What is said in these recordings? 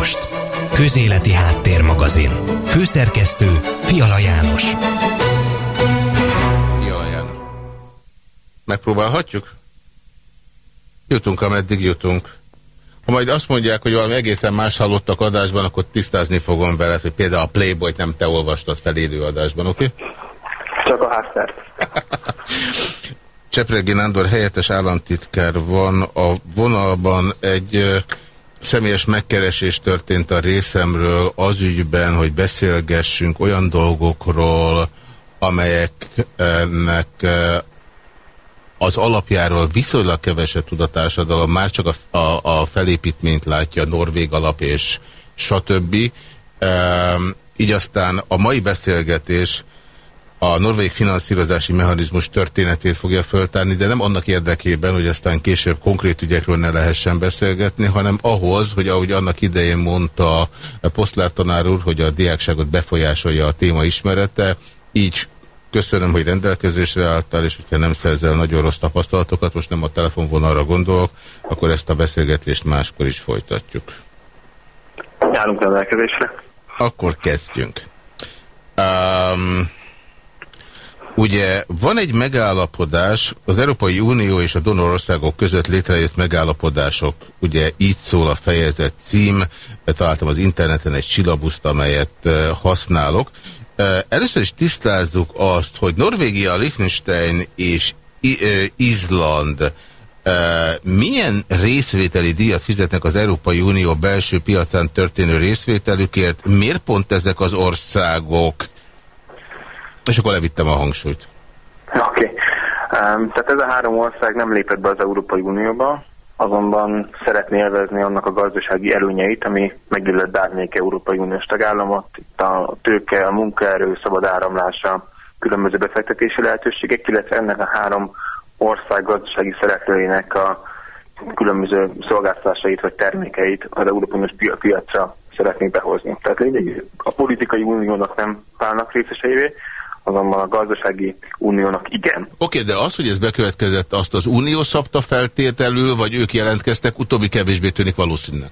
most. Közéleti Háttérmagazin. Főszerkesztő Fiala János. Fiala János. Megpróbálhatjuk? Jutunk, ameddig jutunk. Ha majd azt mondják, hogy valami egészen más hallottak adásban, akkor tisztázni fogom veled, hogy például a Playboy-t nem te olvastad fel élő adásban, oké? Okay? Csak a háztárt. Csepregi Nándor helyettes államtitkár van a vonalban egy személyes megkeresés történt a részemről az ügyben, hogy beszélgessünk olyan dolgokról, amelyeknek az alapjáról viszonylag keveset tud a társadalom, már csak a, a, a felépítményt látja, Norvég alap és stb. így aztán a mai beszélgetés a norvég finanszírozási mechanizmus történetét fogja föltárni, de nem annak érdekében, hogy aztán később konkrét ügyekről ne lehessen beszélgetni, hanem ahhoz, hogy ahogy annak idején mondta a Poszlár tanár úr, hogy a diákságot befolyásolja a téma ismerete, így köszönöm, hogy rendelkezésre álltál, és hogyha nem szerzel nagyon rossz tapasztalatokat, most nem a telefonvonalra gondolok, akkor ezt a beszélgetést máskor is folytatjuk. Járunk rendelkezésre. Akkor kezdjünk. Um, Ugye van egy megállapodás, az Európai Unió és a donorországok között létrejött megállapodások, ugye így szól a fejezet cím, találtam az interneten egy csillabuszt, amelyet használok. Először is tisztázzuk azt, hogy Norvégia, Liechtenstein és Izland milyen részvételi díjat fizetnek az Európai Unió belső piacán történő részvételükért? Miért pont ezek az országok? És akkor levittem a hangsúlyt. Oké. Okay. Um, tehát ez a három ország nem lépett be az Európai Unióba, azonban szeretné élvezni annak a gazdasági előnyeit, ami megillet bármelyik Európai Uniós tagállamot. Itt a tőke, a munkaerő, szabad áramlása, különböző befektetési lehetőségek, illetve ennek a három ország gazdasági szereplőinek a különböző szolgáltatásait vagy termékeit az Európai Uniós piacra szeretnék behozni. Tehát lényeg, a politikai uniónak nem válnak részeseivé, azonban a gazdasági uniónak igen. Oké, okay, de az, hogy ez bekövetkezett, azt az unió szabta feltételül, vagy ők jelentkeztek, utóbbi kevésbé tűnik valószínűleg?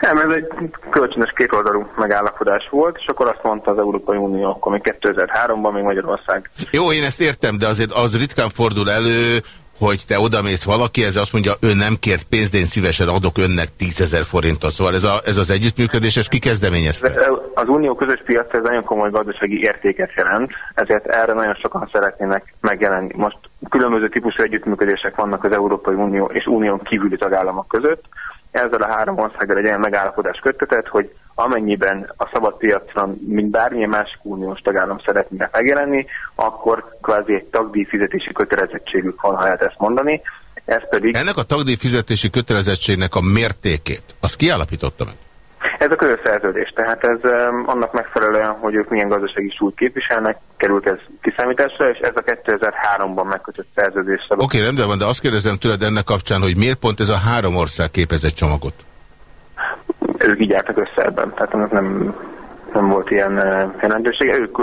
Nem, ez egy kölcsönös kétoldalú megállapodás volt, és akkor azt mondta az Európai Unió, akkor még 2003-ban még Magyarország. Jó, én ezt értem, de azért az ritkán fordul elő, hogy te odamész valaki, ez azt mondja, ő nem kért pénzt, én szívesen adok önnek 10 ezer forintot. Szóval ez, a, ez az együttműködés, ez ki kezdeményezte? Az unió közös piac ez nagyon komoly gazdasági értéket jelent, ezért erre nagyon sokan szeretnének megjelenni. Most különböző típusú együttműködések vannak az Európai Unió és unión kívüli tagállamok között. Ezzel a három országgal egy olyan megállapodás köttetett, hogy amennyiben a szabad piacra, mint bármilyen másik uniós tagállam szeretne megjelenni, akkor kvázi egy tagdíj kötelezettségük van, ha lehet ezt mondani. Ez pedig... Ennek a tagdíj fizetési kötelezettségnek a mértékét, azt kiállapította meg? Ez a közös szerződés, tehát ez annak megfelelően, hogy ők milyen gazdasági súlyt képviselnek, került ez kiszámításra, és ez a 2003-ban megkötött szerződés. Oké, okay, rendben van, de azt kérdezem tőled ennek kapcsán, hogy miért pont ez a három ország képezett csomagot? ők így álltak össze ebben, tehát ennek nem, nem volt ilyen jelentősége. Ők,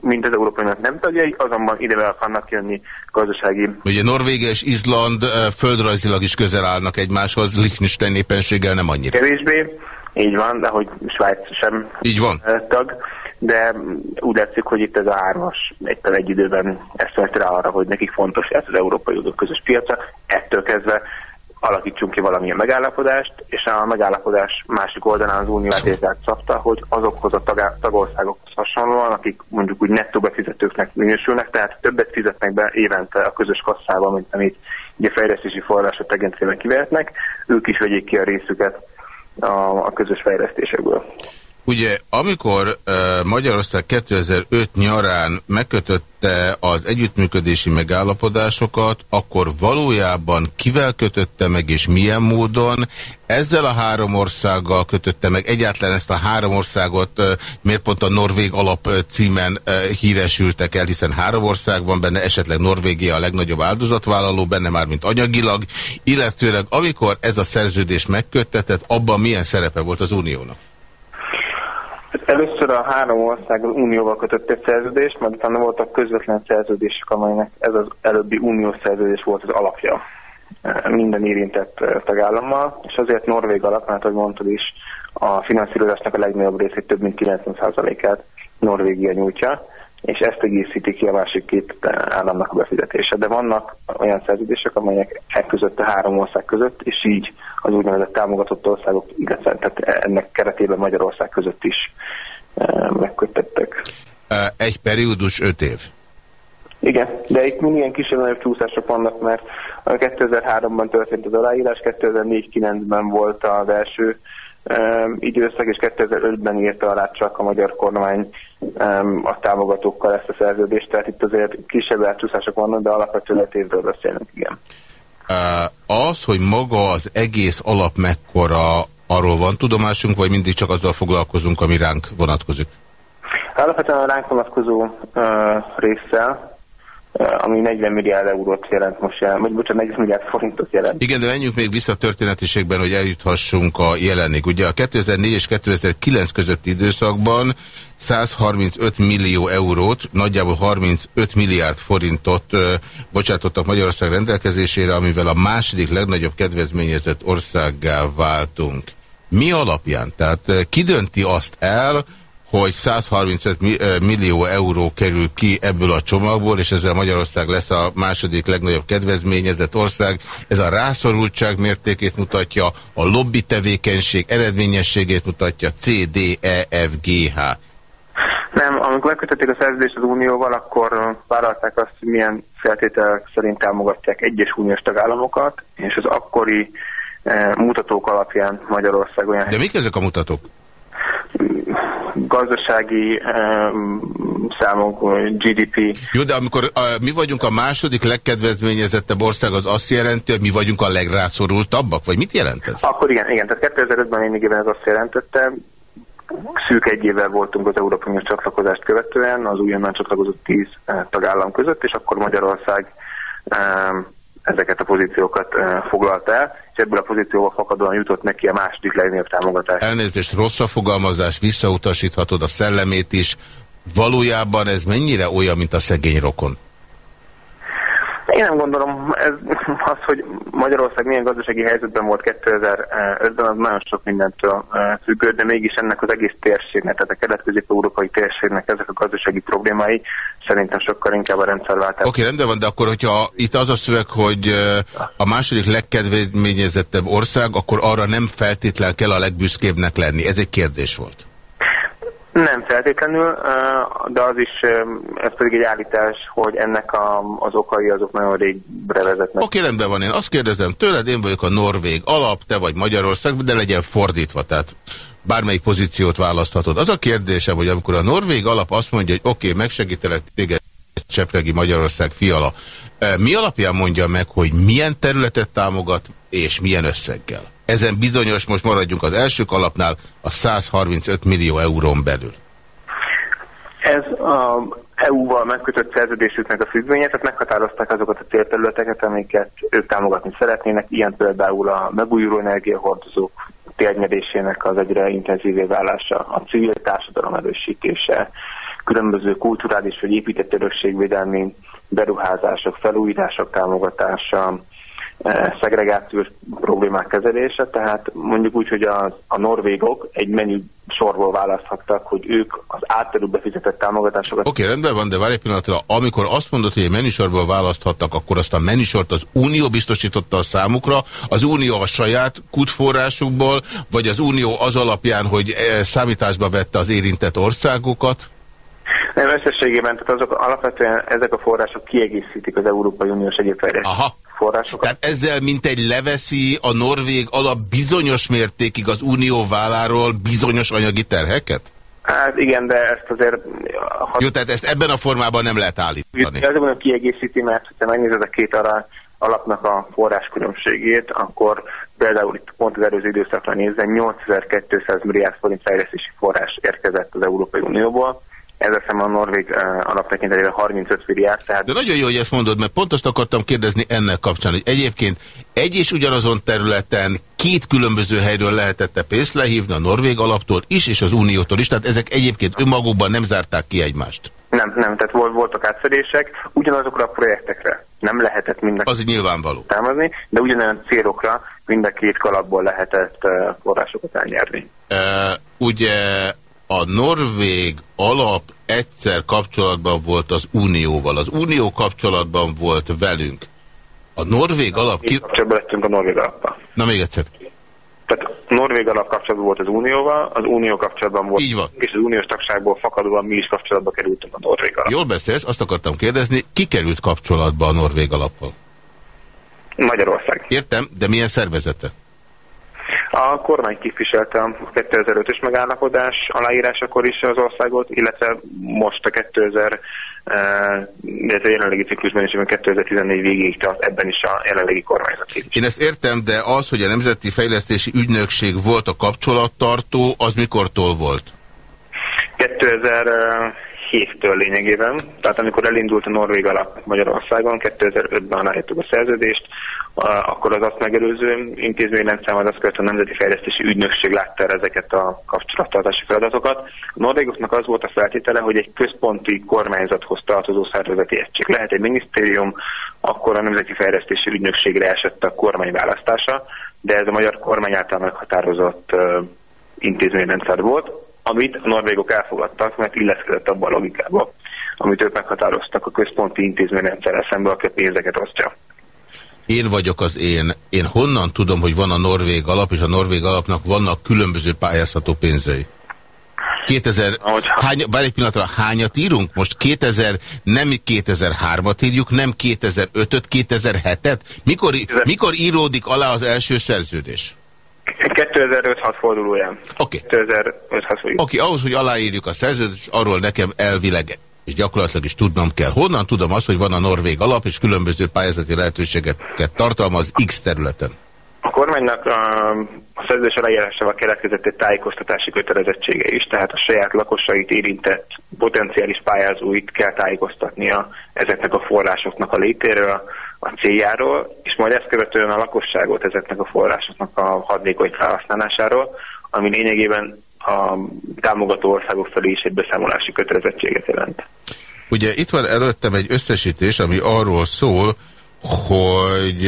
mint az Európai nem tagjai, azonban ide be akarnak jönni gazdasági... Ugye Norvégia és Izland földrajzilag is közel állnak egymáshoz, Liechtenstein épenséggel nem annyira. Kevésbé, így van, de hogy Svájc sem így van. tag de úgy látszik, hogy itt ez a hármas egyben egy időben ezt rá arra, hogy nekik fontos ez az Európai Unió közös piaca, ettől kezdve alakítsunk ki valamilyen megállapodást, és a megállapodás másik oldalán az unió átételt szabta, hogy azokhoz a tag tagországokhoz hasonlóan, akik mondjuk úgy nettó befizetőknek minősülnek, tehát többet fizetnek be évente a közös kasszába, mint amit ugye fejlesztési források tekintében kivehetnek, ők is vegyék ki a részüket a, a közös fejlesztésekből. Ugye, amikor Magyarország 2005 nyarán megkötötte az együttműködési megállapodásokat, akkor valójában kivel kötötte meg és milyen módon? Ezzel a három országgal kötötte meg egyáltalán ezt a három országot, miért pont a Norvég alap címen híresültek el, hiszen három ország van benne, esetleg Norvégia a legnagyobb áldozatvállaló benne már, mint anyagilag, illetőleg amikor ez a szerződés megköttetett, abban milyen szerepe volt az Uniónak? Először a három ország az unióval kötött egy szerződést, majd utána voltak közvetlen szerződések, amelynek ez az előbbi uniós szerződés volt az alapja minden érintett tagállammal, és azért Norvég alap, mert ahogy mondtad is, a finanszírozásnak a legnagyobb részét, több mint 90%-át Norvégia nyújtja, és ezt egészíti ki a másik két államnak a befizetése. De vannak olyan szerződések, amelyek e között a három ország között, és így az úgynevezett támogatott országok, illetve tehát ennek keretében Magyarország között is e, megkötettek. Egy periódus öt év. Igen, de itt milyen kisebb-nagyobb csúszások vannak, mert 2003-ban történt az aláírás, 2004-9-ben volt az első um, időszak, és 2005-ben írta alá csak a magyar kormány a támogatókkal ezt a szerződést, tehát itt azért kisebb elcsúszások vannak, de alapvetően évről beszélünk, igen. Az, hogy maga az egész alap mekkora, arról van tudomásunk, vagy mindig csak azzal foglalkozunk, ami ránk vonatkozik? Alapvetően a ránk vonatkozó uh, résszel, ami 40 milliárd eurót jelent most jelen, vagy bocsánat, 40 milliárd forintot jelent. Igen, de menjünk még vissza a történetiségben, hogy eljuthassunk a jelenig. Ugye a 2004 és 2009 közötti időszakban 135 millió eurót, nagyjából 35 milliárd forintot ö, bocsátottak Magyarország rendelkezésére, amivel a második legnagyobb kedvezményezett országgá váltunk. Mi alapján? Tehát ki dönti azt el, hogy 135 millió euró kerül ki ebből a csomagból, és ezzel Magyarország lesz a második legnagyobb kedvezményezett ország. Ez a rászorultság mértékét mutatja, a lobby tevékenység eredményességét mutatja, C, D, E, F, G, H. Nem, amikor megkötötték a szerződést az Unióval, akkor vállalták azt, hogy milyen feltételek szerint támogatják egyes uniós tagállamokat, és az akkori mutatók alapján Magyarország olyan... De mik ezek a mutatók? Gazdasági számok, GDP. Jó, de amikor a, mi vagyunk a második legkedvezményezettebb ország, az azt jelenti, hogy mi vagyunk a legrászorultabbak? Vagy mit jelent ez? Akkor igen, igen. Tehát 2005-ben lényegében ez azt jelentette, szűk egy évvel voltunk az Európai Uniós csatlakozást követően, az újonnan csatlakozott tíz eh, tagállam között, és akkor Magyarország um, ezeket a pozíciókat uh, foglalta el, és ebből a pozícióval fakadóan jutott neki a második legnagyobb támogatás. Elnézést, rossz a fogalmazás, visszautasíthatod a szellemét is. Valójában ez mennyire olyan, mint a szegény rokon? Én nem gondolom, ez az, hogy Magyarország milyen gazdasági helyzetben volt 2005-ben, az nagyon sok mindentől függő, de mégis ennek az egész térségnek, tehát a kelet-közép-európai térségnek ezek a gazdasági problémái szerintem sokkal inkább a rendszerváltás. Oké, okay, rendben van, de akkor, hogyha itt az a szöveg, hogy a második legkedvezményezettebb ország, akkor arra nem feltétlen kell a legbüszkébbnek lenni. Ez egy kérdés volt. Nem feltétlenül, de az is, ez pedig egy állítás, hogy ennek a, az okai azok nagyon régre vezetnek. Oké, rendben van, én azt kérdezem tőled, én vagyok a Norvég alap, te vagy Magyarország, de legyen fordítva, tehát bármelyik pozíciót választhatod. Az a kérdésem, hogy amikor a Norvég alap azt mondja, hogy oké, okay, megsegítelek téged Csepregi Magyarország fiala, mi alapján mondja meg, hogy milyen területet támogat és milyen összeggel? Ezen bizonyos, most maradjunk az első alapnál, a 135 millió eurón belül. Ez a EU-val megkötött szerződésüknek a függvénye, tehát meghatározták azokat a célterületeket, amiket ők támogatni szeretnének, ilyen például a megújuló energiahordozók térnyedésének az egyre intenzívé válása, a civil társadalom erősítése, különböző kulturális vagy épített örökségvédelmi beruházások, felújítások támogatása, szegregációs problémák kezelése, tehát mondjuk úgy, hogy a, a norvégok egy menü sorból választhattak, hogy ők az átterül befizetett támogatásokat... Oké, okay, rendben van, de várj egy pillanatra, amikor azt mondod, hogy egy menüsorból választhattak, akkor azt a menüsort az Unió biztosította a számukra, az Unió a saját kutforrásukból, vagy az Unió az alapján, hogy eh, számításba vette az érintett országokat? Nem, összességében, tehát azok alapvetően ezek a források kiegészítik az Európai Uniós egyéb Aha forrásokat. Tehát ezzel mint egy leveszi a Norvég alap bizonyos mértékig az unió válláról bizonyos anyagi terheket? Hát igen, de ezt azért... Ha... Jó, tehát ezt ebben a formában nem lehet állítani. Azért mondom kiegészíti, mert ha megnézed a két arra alapnak a forráskülönbségét, akkor például itt pont az előző időszakra nézve 8200 milliárd forint fejlesztési forrás érkezett az Európai Unióból, ez eszem a Norvég uh, alaptekintetében 35 milliárd. Tehát... De nagyon jó, hogy ezt mondod, mert pont azt akartam kérdezni ennek kapcsán, hogy egyébként egy és ugyanazon területen két különböző helyről lehetett -e pénzt lehívni a Norvég alaptól is, és az Uniótól is, tehát ezek egyébként önmagukban nem zárták ki egymást. Nem, nem, tehát voltak átfedések, ugyanazokra a projektekre nem lehetett mind Az nyilvánvaló. támazni, de ugyanolyan célokra mind a két kalapból lehetett forrásokat elnyerni. ugye a norvég alap egyszer kapcsolatban volt az Unióval. Az Unió kapcsolatban volt velünk. A norvég alap... Ki... Kapcsolatban lettünk a norvég alappal. Na még egyszer. Tehát norvég alap kapcsolatban volt az Unióval, az Unió kapcsolatban volt. Így van. És az uniós tagságból fakadóan mi is kapcsolatba kerültünk a norvég alap. Jól beszélsz, azt akartam kérdezni, ki került kapcsolatba a norvég alappal? Magyarország. Értem, de milyen szervezete? A kormány képviselte a 2005-ös megállapodás aláírásakor is az országot, illetve most a 2000 de a jelenlegi ciklusban is, 2014 végéig tart, ebben is a jelenlegi kormányzat. Én ezt értem, de az, hogy a Nemzeti Fejlesztési Ügynökség volt a kapcsolattartó, az mikortól volt? 2007-től lényegében, tehát amikor elindult a Norvég alap Magyarországon, 2005-ben aláírtuk a szerződést, akkor az azt megelőző intézményrendszer, majd azt követően a Nemzeti Fejlesztési Ügynökség látta el ezeket a kapcsolattartási feladatokat. A norvégoknak az volt a feltétele, hogy egy központi kormányzathoz tartozó szervezeti egység. Lehet egy minisztérium, akkor a Nemzeti Fejlesztési Ügynökségre esett a kormány választása, de ez a magyar kormány által meghatározott intézményrendszer volt, amit a norvégok elfogadtak, mert illeszkedett abba a logikába, amit ők meghatároztak a központi intézményrendszerrel szemben, aki a pénzeket osztja én vagyok az én. Én honnan tudom, hogy van a Norvég alap, és a Norvég alapnak vannak különböző pályázható pénzei? 2000, hány, bár egy pillanatra, hányat írunk? Most 2000, nem 2003-at írjuk, nem 2005-öt, 2007-et? Mikor, mikor íródik alá az első szerződés? 2005-6 fordulóján. Oké. Okay. 2005-6 Oké, okay, ahhoz, hogy aláírjuk a szerződést, arról nekem elvileg és gyakorlatilag is tudnom kell. Honnan tudom azt, hogy van a Norvég alap, és különböző pályázati lehetőségeket tartalmaz X területen? A kormánynak a, szerződés aláírásával keletkezett egy tájékoztatási kötelezettsége is, tehát a saját lakosait érintett potenciális pályázóit kell tájékoztatnia ezeknek a forrásoknak a létéről, a céljáról, és majd ezt követően a lakosságot ezeknek a forrásoknak a hadnékony felhasználásáról, ami lényegében a támogató országok felé is egy beszámolási kötelezettséget jelent. Ugye itt van előttem egy összesítés, ami arról szól, hogy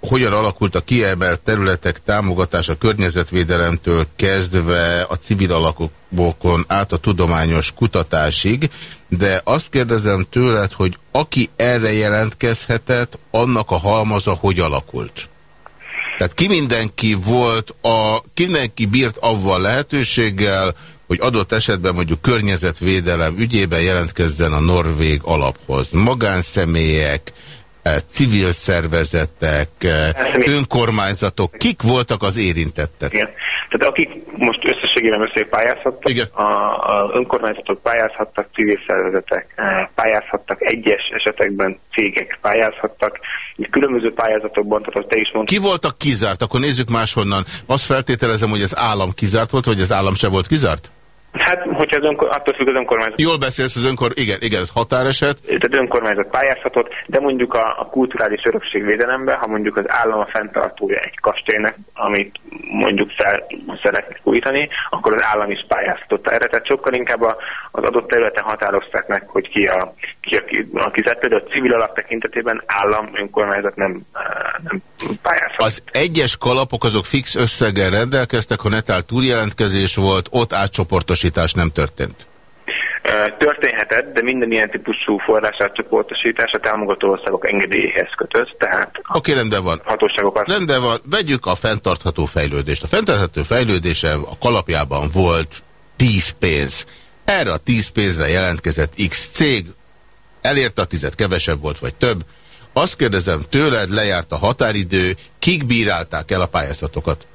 hogyan alakult a kiemelt területek támogatása környezetvédelemtől kezdve a civil alakokon át a tudományos kutatásig, de azt kérdezem tőled, hogy aki erre jelentkezhetett, annak a halmaza hogy alakult? Tehát ki mindenki volt, a, ki mindenki bírt avval lehetőséggel, hogy adott esetben mondjuk környezetvédelem ügyében jelentkezzen a Norvég alaphoz. Magánszemélyek, civil szervezetek, eh, önkormányzatok, kik voltak az érintettek? Igen. Tehát akik most összességében össze pályázhattak, Igen. A, a önkormányzatok pályázhattak, civil szervezetek eh, pályázhattak, egyes esetekben cégek pályázhattak, különböző pályázatokban, tehát te is mondtad. Ki voltak kizárt? Akkor nézzük máshonnan. Azt feltételezem, hogy az állam kizárt volt, vagy az állam se volt kizárt? Hát, hogyha az önkor, attól függ az önkormányzat. Jól beszélsz az önkor, igen, igen, ez határeset. Tehát önkormányzat pályázhatott, de mondjuk a, a kulturális örökségvédelemben, ha mondjuk az állam a fenntartója egy kastélynek, amit mondjuk fel szeretnék újítani, akkor az állam is pályázhatott erre. Tehát sokkal inkább az adott területen határozták meg, hogy ki a, ki a, ki, a kizett. Például a civil alap tekintetében állam, önkormányzat nem, nem pályázhat. Az egyes kalapok azok fix összeggel rendelkeztek, ha netál túljelentkezés volt, ott átcsoportos átcsoportosítás nem történt? Történhetett, de minden ilyen típusú forrásátcsoportosítás a támogató országok engedélyéhez kötött, tehát Oké, okay, rendben van. hatóságokat... Rendben van, vegyük a fenntartható fejlődést. A fenntartható fejlődése a kalapjában volt 10 pénz. Erre a 10 pénzre jelentkezett X cég, elérte a tizet, kevesebb volt, vagy több. Azt kérdezem tőled, lejárt a határidő, kik bírálták el a pályázatokat?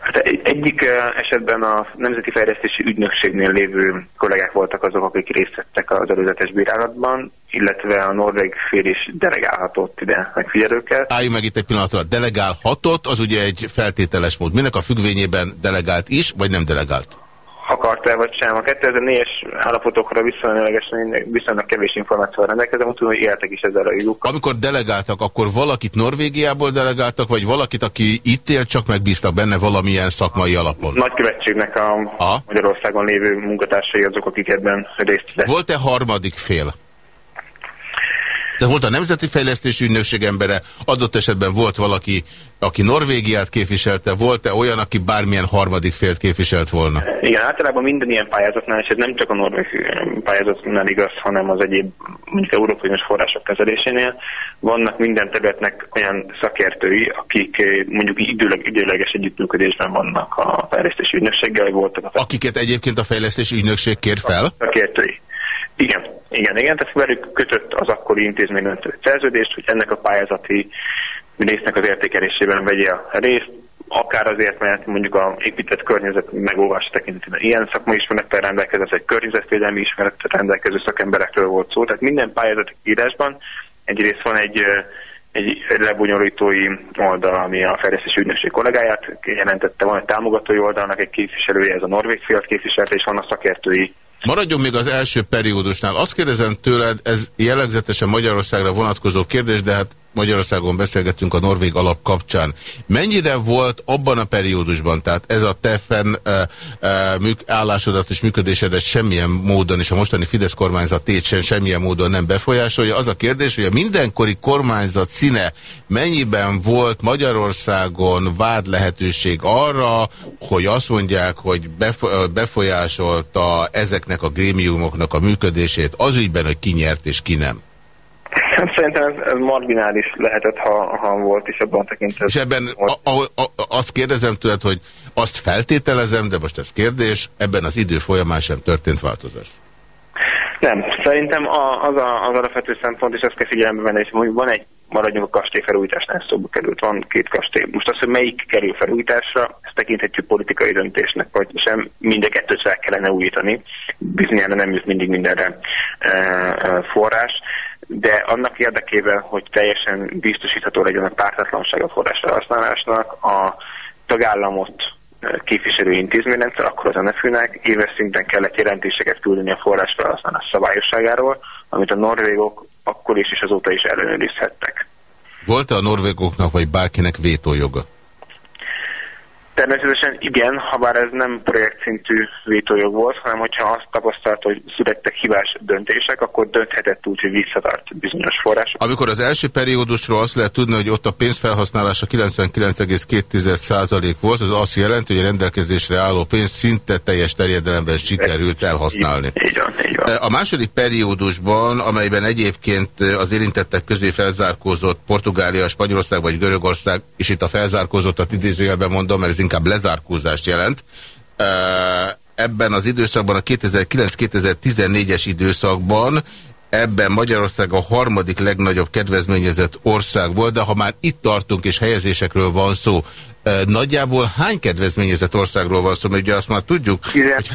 Hát egyik esetben a Nemzeti Fejlesztési Ügynökségnél lévő kollégák voltak azok, akik részt vettek az előzetes bírálatban, illetve a norvég fél is delegálhatott ide megfigyelőket. Álljunk meg itt egy pillanatra. Delegálhatott, az ugye egy feltételes mód. Minek a függvényében delegált is, vagy nem delegált? Akart-e vagy sem. A 2004-es állapotokra viszonylag, viszonylag kevés információ rendelkezem, úgy tudom, hogy éltek is ezzel a jogukkal. Amikor delegáltak, akkor valakit Norvégiából delegáltak, vagy valakit, aki itt él, csak megbíztak benne valamilyen szakmai alapon? Nagykövetségnek a, a? Magyarországon lévő munkatársai azok, akik ebben részt Volt-e harmadik fél? De volt a Nemzeti Fejlesztési Ügynökség embere, adott esetben volt valaki, aki Norvégiát képviselte, volt-e olyan, aki bármilyen harmadik félt képviselt volna? Igen, általában minden ilyen pályázatnál, és ez nem csak a norvég pályázatnál igaz, hanem az egyéb mondjuk európai források kezelésénél, vannak minden területnek olyan szakértői, akik mondjuk időleg, időleges együttműködésben vannak a fejlesztési ügynökséggel, voltak a Akiket egyébként a fejlesztési ügynökség kér fel? Szakértői. Igen, igen, igen, tehát velük kötött az akkori intézménymentő szerződést, hogy ennek a pályázati résznek az értékelésében vegye a részt, akár azért, mert mondjuk a épített környezet megóvása tekintetében ilyen szakmai ismerettel rendelkezett, egy környezetvédelmi ismerettel rendelkező szakemberekről volt szó. Tehát minden pályázati írásban egyrészt van egy, egy lebonyolítói oldal, ami a fejlesztési ügynökség kollégáját jelentette, van egy támogatói oldalnak egy képviselője, ez a Norvég fiat képviselte, és van a szakértői Maradjon még az első periódusnál. Azt kérdezem tőled, ez jellegzetesen Magyarországra vonatkozó kérdés, de hát Magyarországon beszélgettünk a Norvég alap kapcsán. Mennyire volt abban a periódusban, tehát ez a te fenn e, e, állásodat és működésedet semmilyen módon, és a mostani Fidesz kormányzat tét sem semmilyen módon nem befolyásolja. Az a kérdés, hogy a mindenkori kormányzat színe mennyiben volt Magyarországon vád lehetőség arra, hogy azt mondják, hogy befolyásolta ezeknek a grémiumoknak a működését az ügyben, hogy ki nyert és ki nem? Hát szerintem ez, ez marginális lehetett, ha, ha volt is abban tekintetben. És ebben a, a, a, azt kérdezem tőled, hogy azt feltételezem, de most ez kérdés, ebben az idő folyamán sem történt változás. Nem, szerintem a, az, a, az alapvető szempont, és ezt kell figyelembe venni, és mondjuk van egy, maradjunk a kastély felújításnál szóba került, van két kastély. Most az, hogy melyik kerül felújításra, ezt tekinthetjük politikai döntésnek, vagy sem mind a kettőt fel kellene újítani. Bizonyára nem jut mindig mindenre e, e, forrás de annak érdekében, hogy teljesen biztosítható legyen a pártatlanság a forrásfelhasználásnak, a tagállamot eh, képviselő intézményrendszer, akkor az NFÜ-nek éves szinten kellett jelentéseket küldeni a forrásfelhasználás szabályosságáról, amit a norvégok akkor is és azóta is ellenőrizhettek. Volt-e a norvégoknak vagy bárkinek vétójoga? Természetesen igen, ha bár ez nem projektszintű vétójog volt, hanem hogyha azt tapasztalt, hogy születtek hibás döntések, akkor dönthetett úgy, hogy visszatart bizonyos források. Amikor az első periódusról azt lehet tudni, hogy ott a pénzfelhasználása 99,2% volt, az azt jelenti, hogy a rendelkezésre álló pénz szinte teljes terjedelemben sikerült elhasználni. Így, így van, így van. A második periódusban, amelyben egyébként az érintettek közé felzárkózott Portugália, Spanyolország vagy Görögország, és itt a felzárkózottat idézőjelben mondom, mert ez inkább lezárkózást jelent. Ebben az időszakban, a 2009-2014-es időszakban ebben Magyarország a harmadik legnagyobb kedvezményezett ország volt, de ha már itt tartunk és helyezésekről van szó, nagyjából hány kedvezményezett országról van szó, mert ugye azt már tudjuk. 15,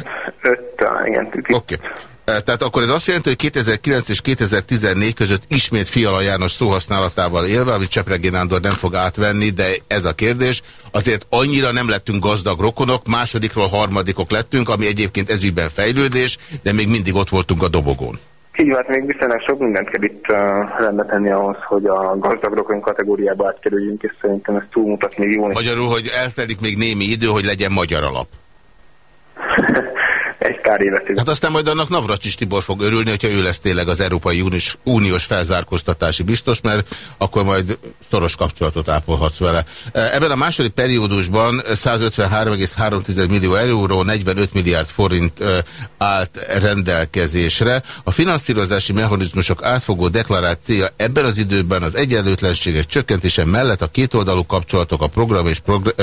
hogy... igen. Oké. Okay. Tehát akkor ez azt jelenti, hogy 2009 és 2014 között ismét Fiala János szóhasználatával élve, amit Csepregi Nándor nem fog átvenni, de ez a kérdés, azért annyira nem lettünk gazdag rokonok, másodikról harmadikok lettünk, ami egyébként ezügyben fejlődés, de még mindig ott voltunk a dobogón. Így van, még viszonylag sok mindent kell itt uh, rendbe tenni ahhoz, hogy a gazdag rokon kategóriába átkerüljünk, és szerintem ez túlmutat még jól. Magyarul, hogy eltelik még némi idő, hogy legyen magyar alap. egy pár évet. Hát aztán majd annak Navracsis Tibor fog örülni, hogyha ő lesz tényleg az Európai Uniós, Uniós felzárkóztatási biztos, mert akkor majd szoros kapcsolatot ápolhatsz vele. Ebben a második periódusban 153,3 millió euró, 45 milliárd forint állt rendelkezésre. A finanszírozási mechanizmusok átfogó deklarációja ebben az időben az egyenlőtlenségek csökkentése mellett a kétoldalú kapcsolatok a program és progr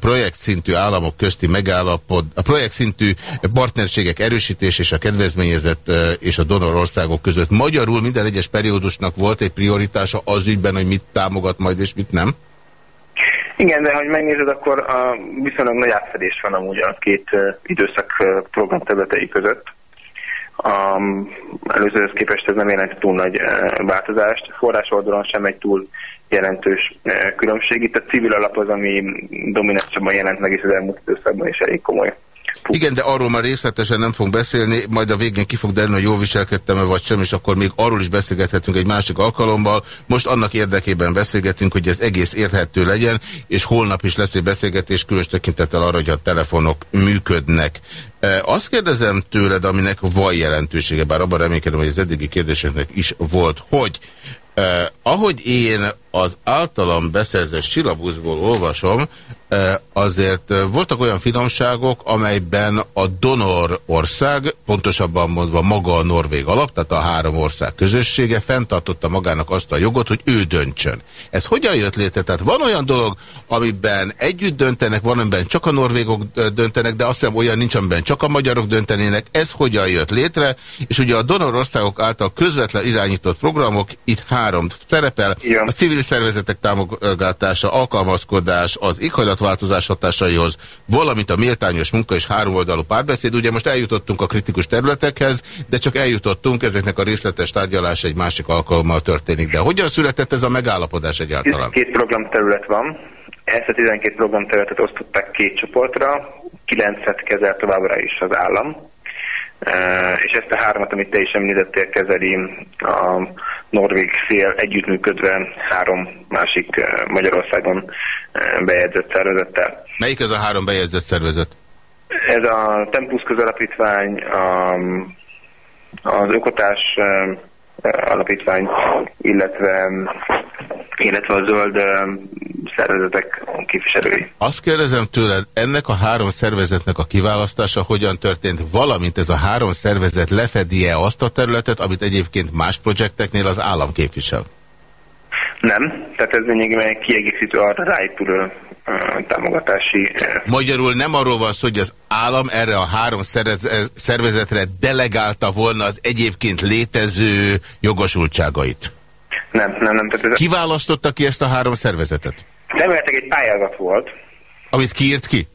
projekt szintű államok közti megállapod, a projekt szintű partnerségek erősítés és a kedvezményezett és a donor országok között. Magyarul minden egyes periódusnak volt egy prioritása az ügyben, hogy mit támogat majd és mit nem? Igen, de ha megnézed, akkor a viszonylag nagy átfedés van amúgy a két időszak program területei között. A előzőhöz képest ez nem jelent túl nagy változást, forrás oldalon sem egy túl jelentős különbség. Itt a civil alap az, ami dominansabban jelent meg, és az elmúlt időszakban is elég komoly Igen, de arról már részletesen nem fogunk beszélni, majd a végén ki fog derülni, hogy jól viselkedtem-e vagy sem, és akkor még arról is beszélgethetünk egy másik alkalommal. Most annak érdekében beszélgetünk, hogy ez egész érthető legyen, és holnap is lesz egy beszélgetés, különös tekintettel arra, hogy a telefonok működnek. E, azt kérdezem tőled, aminek van jelentősége, bár abban reménykedem, hogy az eddigi kérdéseknek is volt, hogy Eh, ahogy én az általam beszerzett silabuszból olvasom, azért voltak olyan finomságok, amelyben a donor ország, pontosabban mondva maga a Norvég alap, tehát a három ország közössége fenntartotta magának azt a jogot, hogy ő döntsön. Ez hogyan jött létre? Tehát van olyan dolog, amiben együtt döntenek, van amiben csak a norvégok döntenek, de azt hiszem olyan nincs, amiben csak a magyarok döntenének. Ez hogyan jött létre? És ugye a donor országok által közvetlen irányított programok, itt három szerepel, a civil szervezetek támogatása, alkalmazkodás az éghajlatváltozás hatásaihoz, valamint a méltányos munka és háromoldalú párbeszéd. Ugye most eljutottunk a kritikus területekhez, de csak eljutottunk, ezeknek a részletes tárgyalása egy másik alkalommal történik. De hogyan született ez a megállapodás egyáltalán? Két programterület van. Ezt a 12 programterületet osztották két csoportra, kilencet kezel továbbra is az állam, és ezt a hármat, amit te is említettél, kezeli a norvég fél együttműködve három másik Magyarországon bejegyzett szervezettel. Melyik ez a három bejegyzett szervezet? Ez a Tempus közalapítvány, a, az Ökotás alapítvány, illetve, illetve a zöld szervezetek képviselői. Azt kérdezem tőled, ennek a három szervezetnek a kiválasztása hogyan történt, valamint ez a három szervezet lefedi-e azt a területet, amit egyébként más projekteknél az állam képvisel? Nem, tehát ez lényegében kiegészítő arra ráépülő támogatási... Magyarul nem arról van szó, hogy az állam erre a három szervezetre delegálta volna az egyébként létező jogosultságait? Nem, nem, nem. Tehát ez Kiválasztotta ki ezt a három szervezetet? Nem, egy pályázat volt. Amit kiírt ki?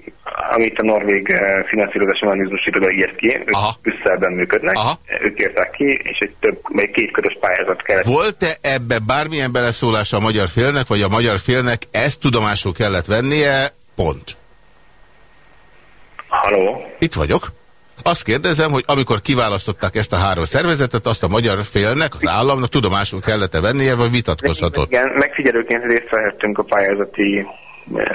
Amit a Norvég eh, finanszírozási mechanizmus iroda írt ki, ők Brüsszelben működnek, Aha. ők írták ki, és egy több, vagy két körös pályázat kellett. Volt-e ebbe bármilyen beleszólása a magyar félnek, vagy a magyar félnek ezt tudomásul kellett vennie, pont? Haló? Itt vagyok. Azt kérdezem, hogy amikor kiválasztották ezt a három szervezetet, azt a magyar félnek, az államnak tudomásul kellett -e vennie, vagy vitatkozhatott? Igen, megfigyelőként részt vehettünk a pályázati eh,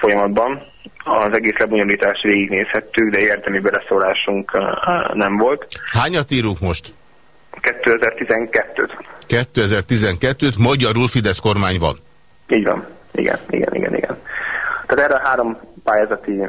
folyamatban. Az egész lebonyolítást végignézhettük, de érteni beleszólásunk eh, nem volt. Hányat írunk most? 2012-t. 2012-t, magyarul Fidesz kormány van. Így van. Igen, igen, igen, igen. Tehát erre a három pályázati eh,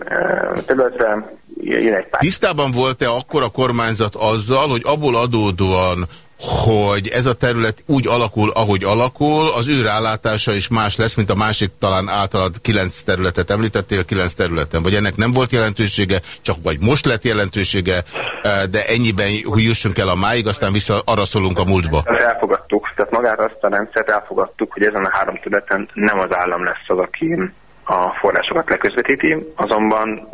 területre jön egy Tisztában volt-e akkor a kormányzat azzal, hogy abból adódóan, hogy ez a terület úgy alakul, ahogy alakul, az ő rálátása is más lesz, mint a másik talán általad kilenc területet említettél, kilenc területen. Vagy ennek nem volt jelentősége, csak vagy most lett jelentősége, eh, de ennyiben jussunk el a máig, aztán vissza arra szólunk a múltba. Elfogadtuk, tehát magát azt a rendszert elfogadtuk, hogy ezen a három területen nem az állam lesz az, aki a forrásokat leközvetíti, azonban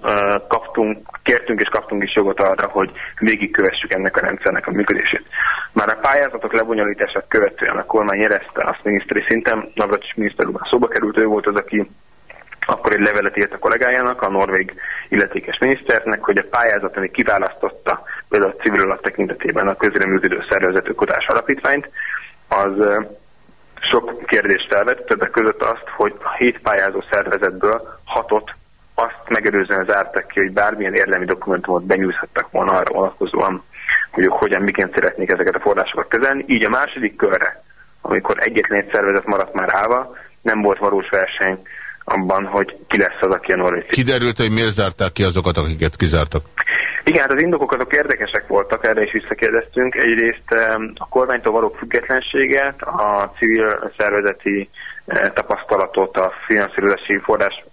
kaptunk, kértünk és kaptunk is jogot arra, hogy végigkövessük ennek a rendszernek a működését. Már a pályázatok lebonyolítását követően a kormány érezte azt miniszteri szinten, Navracsis miniszter úr szóba került, ő volt az, aki akkor egy levelet írt a kollégájának, a norvég illetékes miniszternek, hogy a pályázat, ami kiválasztotta például a civil alap tekintetében a közreműködő szervezető kutás alapítványt, az sok kérdést felvett, többek között azt, hogy a hét pályázó szervezetből hatot azt megelőzően zártak ki, hogy bármilyen érdemi dokumentumot benyújthattak volna arra vonatkozóan, hogy ők hogyan, miként szeretnék ezeket a forrásokat kezelni. Így a második körre, amikor egyetlen egy szervezet maradt már állva, nem volt valós verseny abban, hogy ki lesz az, aki a. Kiderült, hogy miért zárták ki azokat, akiket kizártak? Igen, hát az indokok azok érdekesek voltak, erre is visszakérdeztünk. Egyrészt a kormánytól való függetlenséget, a civil szervezeti eh, tapasztalatot, a finanszírozási forrás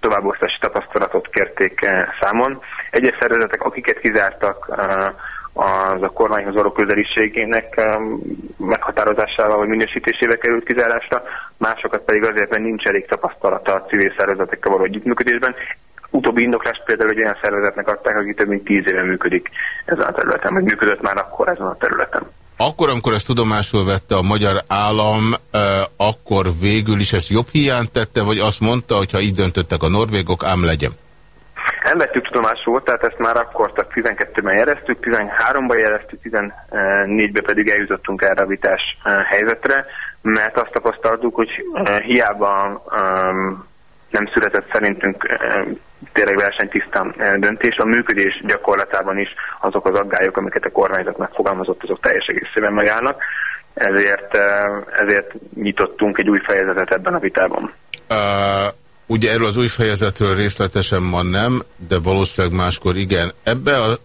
továbbosztási tapasztalatot kérték eh, számon. Egyes szervezetek, akiket kizártak, eh, az a kormányhoz való közeliségének meghatározásával vagy minősítésével került kizárásra, másokat pedig azért, mert nincs elég tapasztalata a civil szervezetekkel való együttműködésben utóbbi indoklást például egy olyan szervezetnek adták, aki több mint tíz éve működik ezen a területen, vagy működött már akkor ezen a területen. Akkor, amikor ezt tudomásul vette a magyar állam, akkor végül is ezt jobb hiányt tette, vagy azt mondta, hogy ha így döntöttek a norvégok, ám legyen? Nem vettük tudomásul, tehát ezt már akkor, tehát 12-ben jeleztük, 13-ban jeleztük, 14-ben pedig eljutottunk erre a vitás helyzetre, mert azt tapasztaltuk, hogy hiába nem született szerintünk tényleg versenytisztán döntés, a működés gyakorlatában is azok az aggályok, amiket a kormányzat megfogalmazott, azok teljes egészében megállnak, ezért, ezért nyitottunk egy új fejezetet ebben a vitában. Uh Ugye erről az új fejezetről részletesen ma nem, de valószínűleg máskor igen. Ebbe az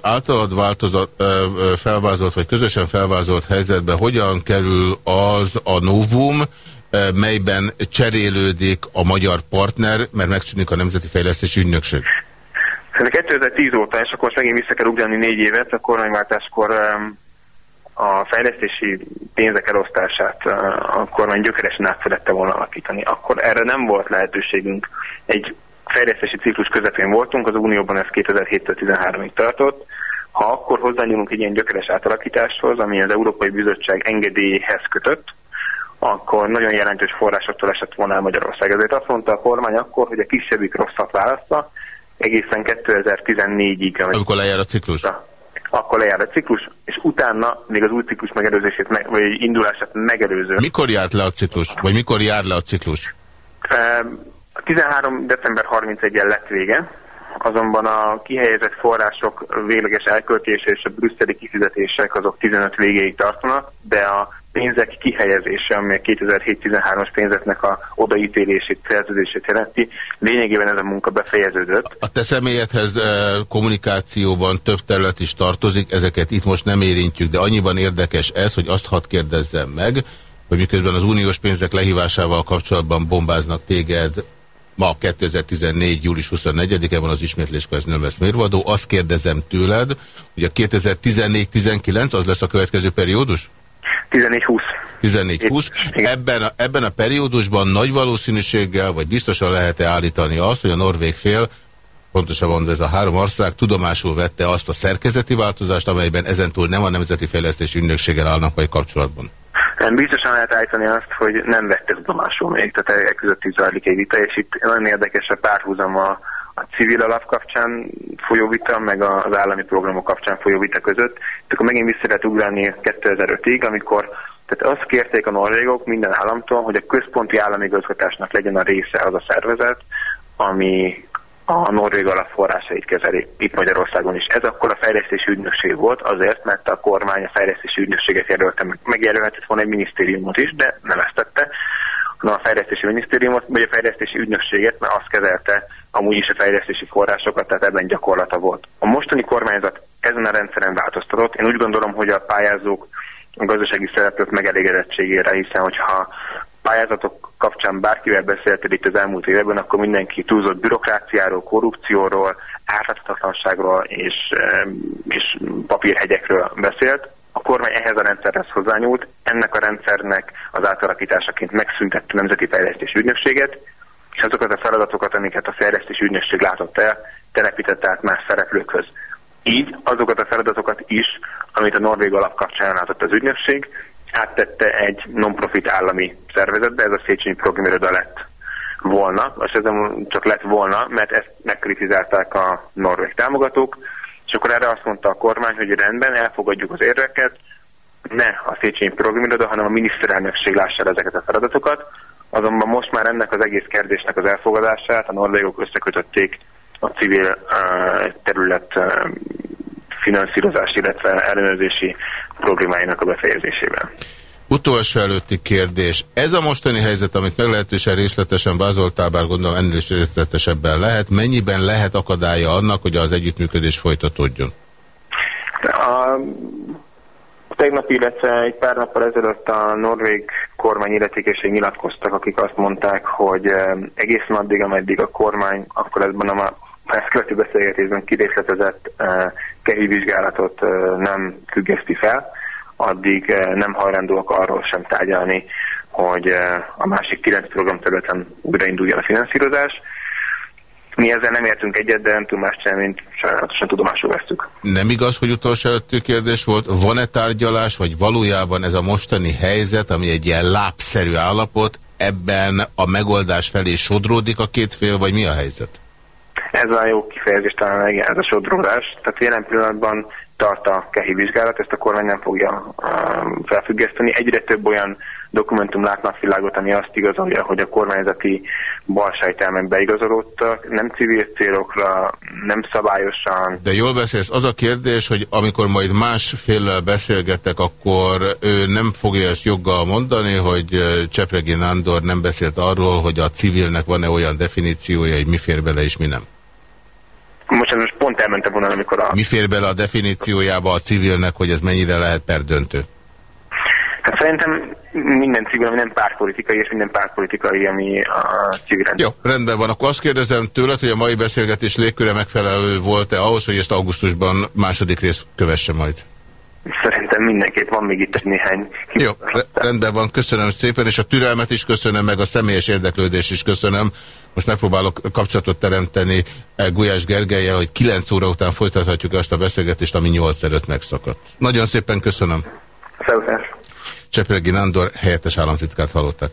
általad változat, felvázolt, vagy közösen felvázolt helyzetbe hogyan kerül az a novum, melyben cserélődik a magyar partner, mert megszűnik a Nemzeti Fejlesztési Ügynökség? 2010 óta, és akkor megint vissza kell ugrani négy évet, a kormányváltáskor a fejlesztési pénzek elosztását a kormány gyökeresen át szerette volna alakítani. Akkor erre nem volt lehetőségünk. Egy fejlesztési ciklus közepén voltunk, az Unióban ez 2007 13-ig tartott. Ha akkor hozzányúlunk egy ilyen gyökeres átalakításhoz, ami az Európai Bizottság engedélyéhez kötött, akkor nagyon jelentős forrásoktól esett volna el Magyarország. Ezért azt mondta a kormány akkor, hogy a kisebbik rosszat választa, egészen 2014-ig. Amikor lejár a ciklus? akkor lejár a ciklus, és utána még az új ciklus megelőzését, vagy indulását megelőző. Mikor járt le a ciklus? Vagy mikor jár le a ciklus? 13. december 31-en lett vége, azonban a kihelyezett források végleges elköltése és a brüsszeli kifizetések azok 15 végéig tartanak, de a pénzek kihelyezése, ami a 2007-13-as pénzeknek a odaítélését, szerződését jelenti, lényegében ez a munka befejeződött. A te személyedhez eh, kommunikációban több terület is tartozik, ezeket itt most nem érintjük, de annyiban érdekes ez, hogy azt hadd kérdezzem meg, hogy miközben az uniós pénzek lehívásával kapcsolatban bombáznak téged ma 2014. július 24-e van az ismétléskor, ez nem lesz mérvadó. Azt kérdezem tőled, hogy a 2014-19 az lesz a következő periódus? 14-20. 14-20. Ebben, a, ebben a periódusban nagy valószínűséggel, vagy biztosan lehet-e állítani azt, hogy a norvég fél, pontosabban ez a három ország tudomásul vette azt a szerkezeti változást, amelyben ezentúl nem a Nemzeti Fejlesztési Ügynökséggel állnak majd kapcsolatban? Nem, biztosan lehet állítani azt, hogy nem vette tudomásul még, tehát e között is zajlik egy vita, és itt nagyon érdekes a párhuzam a, a civil alap kapcsán folyó vita, meg az állami programok kapcsán folyó vita között. Itt akkor megint vissza lehet ugrani 2005-ig, amikor tehát azt kérték a norvégok minden államtól, hogy a központi állami igazgatásnak legyen a része az a szervezet, ami a norvég alapforrásait kezeli itt Magyarországon is. Ez akkor a fejlesztési ügynökség volt, azért, mert a kormány a fejlesztési ügynökséget jelölte meg. Megjelölhetett volna egy minisztériumot is, de nem ezt tette, hanem a fejlesztési minisztériumot, vagy a fejlesztési ügynökséget, mert azt kezelte amúgy is a fejlesztési forrásokat, tehát ebben gyakorlata volt. A mostani kormányzat ezen a rendszeren változtatott. Én úgy gondolom, hogy a pályázók a gazdasági szereplők megelégedettségére, hiszen hogyha pályázatok kapcsán bárkivel beszéltél itt az elmúlt években, akkor mindenki túlzott bürokráciáról, korrupcióról, átláthatatlanságról és, és papírhegyekről beszélt. A kormány ehhez a rendszerhez hozzányúlt, ennek a rendszernek az átalakításaként megszüntette a Nemzeti Fejlesztési Ügynökséget, és azokat a feladatokat, amiket a fejlesztési ügynökség látott el, telepítette át más szereplőkhöz. Így azokat a feladatokat is, amit a Norvég alap kapcsán látott az ügynökség, áttette egy non-profit állami szervezetbe, ez a Széchenyi Programiroda lett volna, és ez csak lett volna, mert ezt megkritizálták a norvég támogatók, és akkor erre azt mondta a kormány, hogy rendben, elfogadjuk az érveket, ne a Széchenyi Programiroda, hanem a miniszterelnökség lássa ezeket a feladatokat, azonban most már ennek az egész kérdésnek az elfogadását a norvégok összekötötték a civil uh, terület uh, finanszírozás, illetve ellenőrzési problémáinak a befejezésében. Utolsó előtti kérdés. Ez a mostani helyzet, amit meglehetősen részletesen vázoltál, bár gondolom ennél is részletesebben lehet, mennyiben lehet akadálya annak, hogy az együttműködés folytatódjon? A tegnap, illetve egy pár nappal ezelőtt a norvég kormány illetékeség nyilatkoztak, akik azt mondták, hogy eh, egészen addig, ameddig a kormány akkor ebben a ezt követő beszélgetésben kirészletezett uh, kehi vizsgálatot uh, nem függeszti fel, addig uh, nem hajlandóak arról sem tárgyalni, hogy uh, a másik kilenc programterületen újrainduljon a finanszírozás. Mi ezzel nem értünk egyet, de nem tudunk más sem, mint sajnálatosan tudomásul vesztük. Nem igaz, hogy utolsó előtti kérdés volt, van-e tárgyalás, vagy valójában ez a mostani helyzet, ami egy ilyen lábszerű állapot, ebben a megoldás felé sodródik a két fél, vagy mi a helyzet? Ez a jó kifejezés talán ez a sodrólás. Tehát jelen pillanatban tart a kehi vizsgálat, ezt a kormány nem fogja uh, felfüggeszteni. Egyre több olyan dokumentum lát napvilágot, ami azt igazolja, hogy a kormányzati balsájtelmek beigazolódtak, nem civil célokra, nem szabályosan. De jól beszélsz, az a kérdés, hogy amikor majd más féllel beszélgetek, akkor ő nem fogja ezt joggal mondani, hogy Csepregi Nándor nem beszélt arról, hogy a civilnek van-e olyan definíciója, hogy mi fér bele és mi nem. Most, most pont elmentem volna, amikor a... Mi fér bele a definíciójába a civilnek, hogy ez mennyire lehet perdöntő? Hát szerintem minden civil, ami nem pártpolitikai, és minden pártpolitikai, ami a civil rendszer. Jó, rendben van. Akkor azt kérdezem tőled, hogy a mai beszélgetés légköre megfelelő volt-e ahhoz, hogy ezt augusztusban második rész kövesse majd? Szerintem mindenképp van még itt egy néhány. Jó, rendben van, köszönöm szépen, és a türelmet is köszönöm, meg a személyes érdeklődést is köszönöm. Most megpróbálok kapcsolatot teremteni eh, Gulyás Gergelyel, hogy 9 óra után folytathatjuk ezt a beszélgetést, ami 8 előtt megszakadt. Nagyon szépen köszönöm. Szervuszás. Csepregi Nándor helyettes államtitkárt hallottak.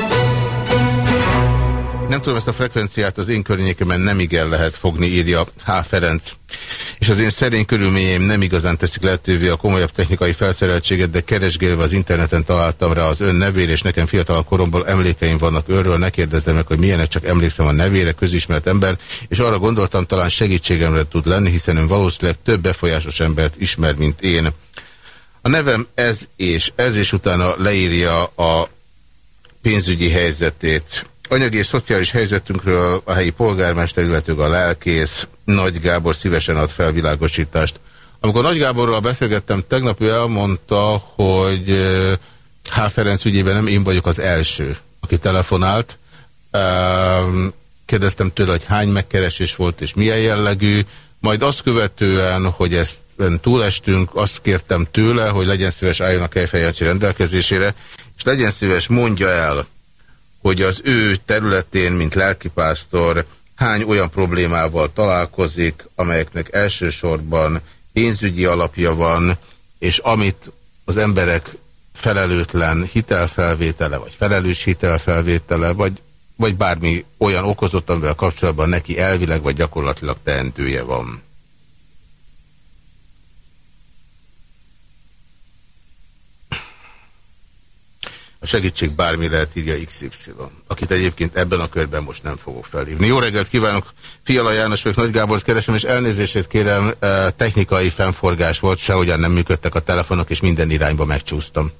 Nem tudom, ezt a frekvenciát az én környékemen nem igen lehet fogni, írja H. Ferenc. És az én szerény körülményeim nem igazán teszik lehetővé a komolyabb technikai felszereltséget, de keresgélve az interneten találtam rá az ön nevére, és nekem fiatal koromból emlékeim vannak őről, ne kérdezzem meg, hogy milyenek, csak emlékszem a nevére, közismert ember, és arra gondoltam, talán segítségemre tud lenni, hiszen ön valószínűleg több befolyásos embert ismer, mint én. A nevem ez és ez, és utána leírja a pénzügyi helyzetét. Anyagi és szociális helyzetünkről a helyi polgármester, illetve a lelkész Nagy Gábor szívesen ad felvilágosítást. Amikor Nagy Gáborral beszélgettem, tegnap ő elmondta, hogy H. Ferenc ügyében nem én vagyok az első, aki telefonált. Kérdeztem tőle, hogy hány megkeresés volt és milyen jellegű. Majd azt követően, hogy ezt túlestünk, azt kértem tőle, hogy legyen szíves álljon a Kejfejancsi rendelkezésére, és legyen szíves mondja el, hogy az ő területén, mint lelkipásztor, hány olyan problémával találkozik, amelyeknek elsősorban pénzügyi alapja van, és amit az emberek felelőtlen hitelfelvétele, vagy felelős hitelfelvétele, vagy, vagy bármi olyan okozott, amivel kapcsolatban neki elvileg vagy gyakorlatilag teendője van. A segítség bármi lehet írja XY, akit egyébként ebben a körben most nem fogok felhívni. Jó reggelt kívánok! Fiala János vagy Nagy Gábort keresem, és elnézését kérem, eh, technikai fennforgás volt, sehogyan nem működtek a telefonok, és minden irányba megcsúsztam.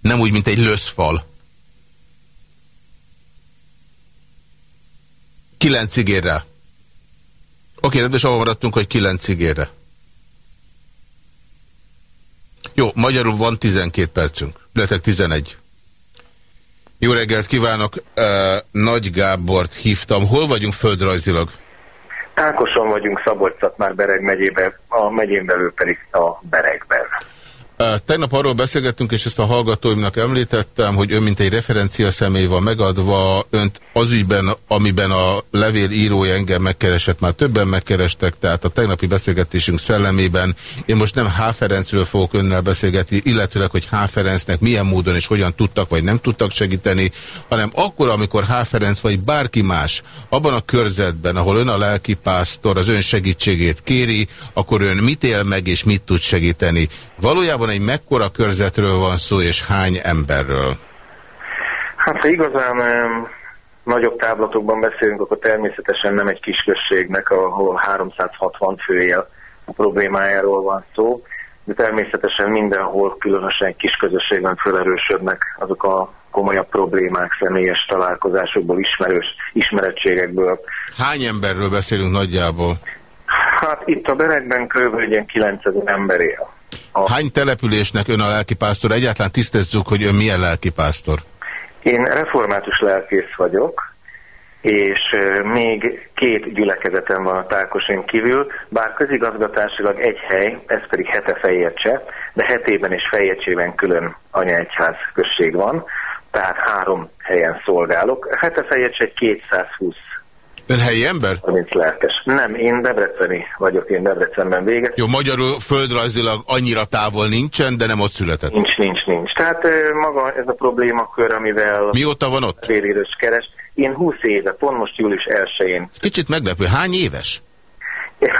Nem úgy, mint egy löszfal. Kilenc ígérre. Oké, rendes, ahol maradtunk, hogy kilenc ígérre. Jó, magyarul van 12 percünk. Letek 11. Jó reggelt kívánok! Nagy Gábort hívtam. Hol vagyunk földrajzilag? Ákoson vagyunk szabolcs már Bereg megyébe, a megyén belül pedig a Beregben. Tegnap arról beszélgettünk, és ezt a hallgatóimnak említettem, hogy ön mint egy referencia személy van megadva, önt az ügyben, amiben a levél írója engem megkeresett, már többen megkerestek, tehát a tegnapi beszélgetésünk szellemében én most nem H. Ferencről fogok önnel beszélgetni, illetőleg, hogy H. Ferencnek milyen módon és hogyan tudtak vagy nem tudtak segíteni, hanem akkor, amikor H. Ferenc vagy bárki más abban a körzetben, ahol ön a lelkipásztor az ön segítségét kéri, akkor ön mit él meg és mit tud segíteni. Valójában egy mekkora körzetről van szó, és hány emberről? Hát ha igazán nagyobb táblatokban beszélünk, akkor természetesen nem egy kisközségnek, ahol 360 fője a problémájáról van szó, de természetesen mindenhol különösen kis közösségben felerősödnek azok a komolyabb problémák személyes találkozásokból, ismerős ismerettségekből. Hány emberről beszélünk nagyjából? Hát itt a Berekben kb. 9000 ember él. A... Hány településnek ön a lelkipásztor? Egyáltalán tisztezzük, hogy ön milyen lelkipásztor? Én református lelkész vagyok, és még két gyülekezetem van a Tálkosén kívül, bár közigazgatásilag egy hely, ez pedig Hete Fejércse, de Hetében és Fejércsében külön anyaegyház község van, tehát három helyen szolgálok. Hete Fejércse egy 220 Ön helyi ember? Mint lelkes. Nem, én Debreceni vagyok, én Debrecenben véget. Jó, magyarul földrajzilag annyira távol nincsen, de nem ott született. Nincs, nincs, nincs. Tehát maga ez a problémakör, amivel... Mióta van ott? Félidős keres. Én 20 éve, pont most július 1-én. Ez kicsit meglepő. Hány éves?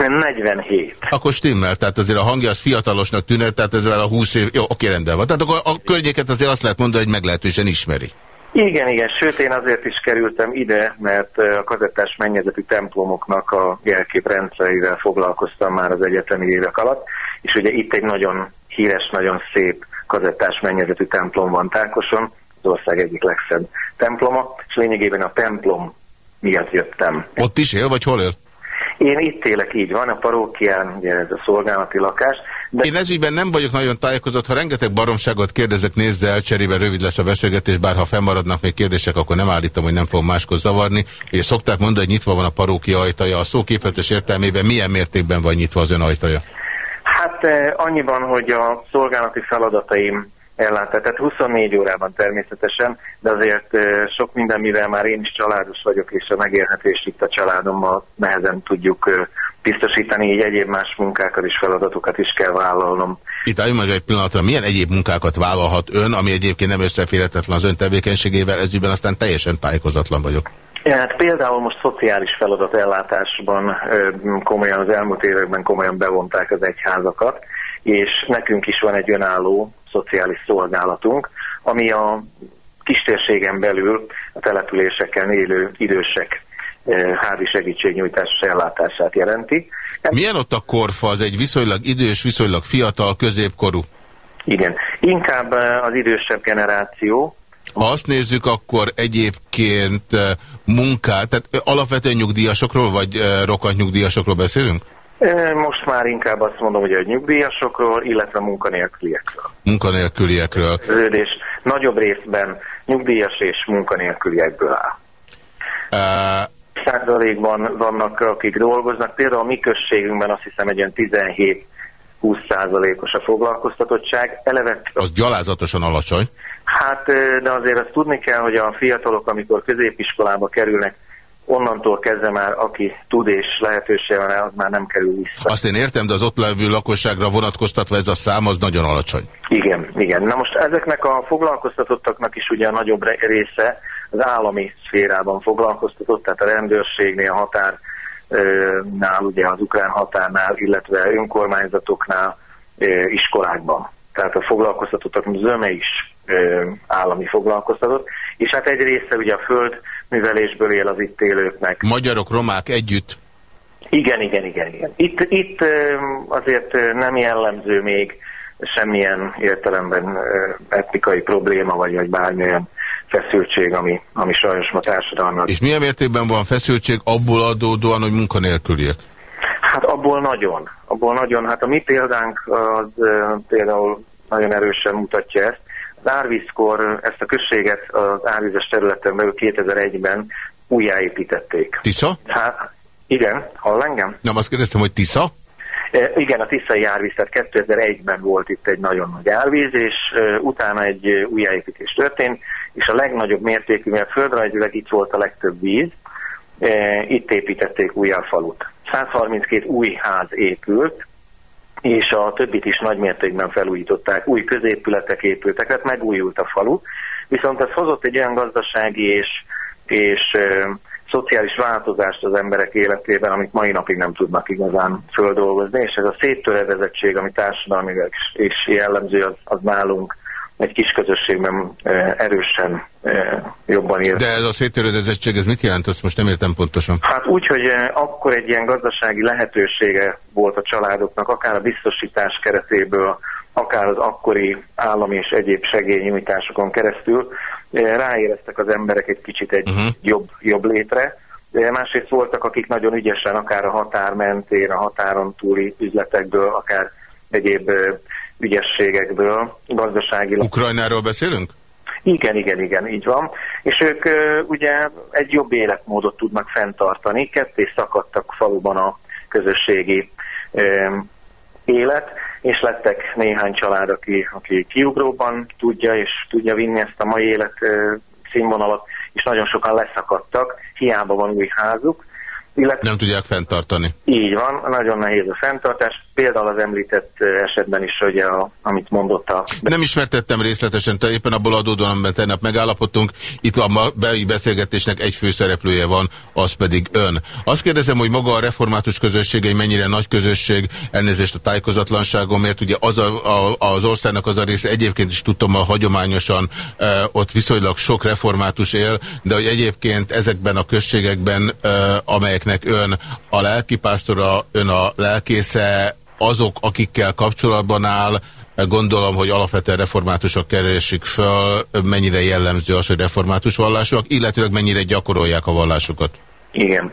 47. Akkor stimmel, tehát azért a hangja az fiatalosnak tűnet, tehát ezzel a 20 év... Jó, oké, rendben van. Tehát akkor a környéket azért azt lehet mondani, hogy meglehetősen ismeri. Igen, igen, sőt én azért is kerültem ide, mert a kazettás mennyezetű templomoknak a jelképrendszerével foglalkoztam már az egyetemi évek alatt, és ugye itt egy nagyon híres, nagyon szép kazettás mennyezetű templom van Tákoson, az ország egyik legszebb temploma, és lényegében a templom miatt jöttem. Ott is él, vagy hol él? Én itt élek, így van, a parókián, ugye ez a szolgálati lakás. De... Én ezügyben nem vagyok nagyon tájékozott, ha rengeteg baromságot kérdezek, nézze el, cserébe rövid lesz a beszélgetés, bár ha fennmaradnak még kérdések, akkor nem állítom, hogy nem fogom máskor zavarni. És szokták mondani, hogy nyitva van a parókia ajtaja. A szóképletes értelmében milyen mértékben van nyitva az ön ajtaja? Hát eh, annyiban, hogy a szolgálati feladataim ellátás. Tehát 24 órában természetesen, de azért sok minden, mivel már én is családos vagyok, és a megélhetést itt a családommal nehezen tudjuk biztosítani, így egyéb más munkákat és feladatokat is kell vállalnom. Itt álljunk meg egy pillanatra, milyen egyéb munkákat vállalhat ön, ami egyébként nem összeférhetetlen az ön tevékenységével, ezügyben aztán teljesen tájékozatlan vagyok. Hát például most szociális feladatellátásban komolyan az elmúlt években komolyan bevonták az egyházakat, és nekünk is van egy önálló szociális szolgálatunk, ami a kistérségen belül a településeken élő idősek házi segítségnyújtás ellátását jelenti. Milyen ott a korfa? Az egy viszonylag idős, viszonylag fiatal, középkorú? Igen, inkább az idősebb generáció. Ha azt nézzük, akkor egyébként munkát, tehát alapvetően nyugdíjasokról, vagy rokkant nyugdíjasokról beszélünk? Most már inkább azt mondom, hogy a nyugdíjasokról, illetve munkanélküliekről. Munkanélküliekről. Ződés nagyobb részben nyugdíjas és munkanélküliekből áll. Uh, Százalékban vannak, akik dolgoznak. Például a mi községünkben azt hiszem egy ilyen 17 20 százalékos a foglalkoztatottság. Eleve... Az gyalázatosan alacsony. Hát, de azért azt tudni kell, hogy a fiatalok, amikor középiskolába kerülnek, onnantól kezdve már aki tud és lehetősége van, az már nem kerül vissza. Azt én értem, de az ott levő lakosságra vonatkoztatva ez a szám az nagyon alacsony. Igen, igen. Na most ezeknek a foglalkoztatottaknak is ugye a nagyobb része az állami szférában foglalkoztatott, tehát a rendőrségnél, a határnál, ugye az ukrán határnál, illetve önkormányzatoknál, iskolákban. Tehát a foglalkoztatottak zöme is állami foglalkoztatott, és hát egy része ugye a föld művelésből él az itt élőknek. Magyarok, romák együtt? Igen, igen, igen. igen. Itt, itt azért nem jellemző még semmilyen értelemben etnikai probléma, vagy, vagy bármilyen feszültség, ami, ami sajnos ma társadalmat. És milyen mértékben van feszültség abból adódóan, hogy munkanélküliek? Hát abból nagyon. Abból nagyon. Hát a mi példánk az például nagyon erősen mutatja ezt. Az árvízkor ezt a községet az árvízes területen belül 2001-ben újjáépítették. Tisza? Hát, igen, hall engem? Nem, azt kérdeztem, hogy Tisza? Igen, a Tiszai árvíz, tehát 2001-ben volt itt egy nagyon nagy árvíz, és utána egy újjáépítés történt, és a legnagyobb mértékű, mert földrajzilag itt volt a legtöbb víz, e, itt építették újjá a falut. 132 új ház épült, és a többit is nagymértékben felújították, új középületek épültek, tehát megújult a falu, viszont ez hozott egy olyan gazdasági és, és ö, szociális változást az emberek életében, amit mai napig nem tudnak igazán földolgozni, és ez a széttöredezettség, ami társadalmi és jellemző, az, az nálunk egy kis közösségben erősen jobban ér. De ez a széttöredezettség, ez mit jelent? Azt most nem értem pontosan. Hát úgy, hogy akkor egy ilyen gazdasági lehetősége volt a családoknak, akár a biztosítás keretéből, akár az akkori állami és egyéb segélynyújtásokon keresztül ráéreztek az emberek egy kicsit egy uh mhm. -huh. jobb, jobb létre. De másrészt voltak, akik nagyon ügyesen akár a határ mentén, a határon túli üzletekből, akár egyéb ügyességekből, gazdaságilag. Ukrajnáról beszélünk? Igen, igen, igen, így van. És ők ugye egy jobb életmódot tudnak fenntartani, ketté szakadtak faluban a közösségi élet, és lettek néhány család, aki, aki kiugróban tudja, és tudja vinni ezt a mai élet színvonalat, és nagyon sokan leszakadtak, hiába van új házuk, Illetve, nem tudják fenntartani. Így van, nagyon nehéz a fenntartás. Például az említett esetben is, hogy a, amit mondott a... Nem ismertettem részletesen, te éppen abból adódóan, amiben tegnap megállapodtunk. Itt a belügyi beszélgetésnek egy főszereplője van, az pedig ön. Azt kérdezem, hogy maga a református közösség egy mennyire nagy közösség, elnézést a tájékozatlanságomért, ugye az a, a, az országnak az a része egyébként is tudtam, a hagyományosan e, ott viszonylag sok református él, de hogy egyébként ezekben a községekben, e, amelyeknek ön a lelkipásztora, ön a lelkésze, azok, akikkel kapcsolatban áll, gondolom, hogy alapvetően reformátusok keresik föl, mennyire jellemző az, hogy református vallásúak, illetőleg mennyire gyakorolják a vallásukat? Igen.